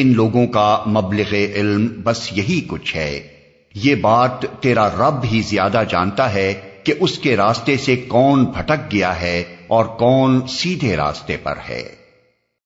ان لوگوں کا مبلغ علم بس یہی کچھ ہے۔ یہ بات تیرا رب ہی زیادہ جانتا ہے کہ اس کے راستے سے کون بھٹک گیا ہے اور کون سیدھے راستے پر ہے۔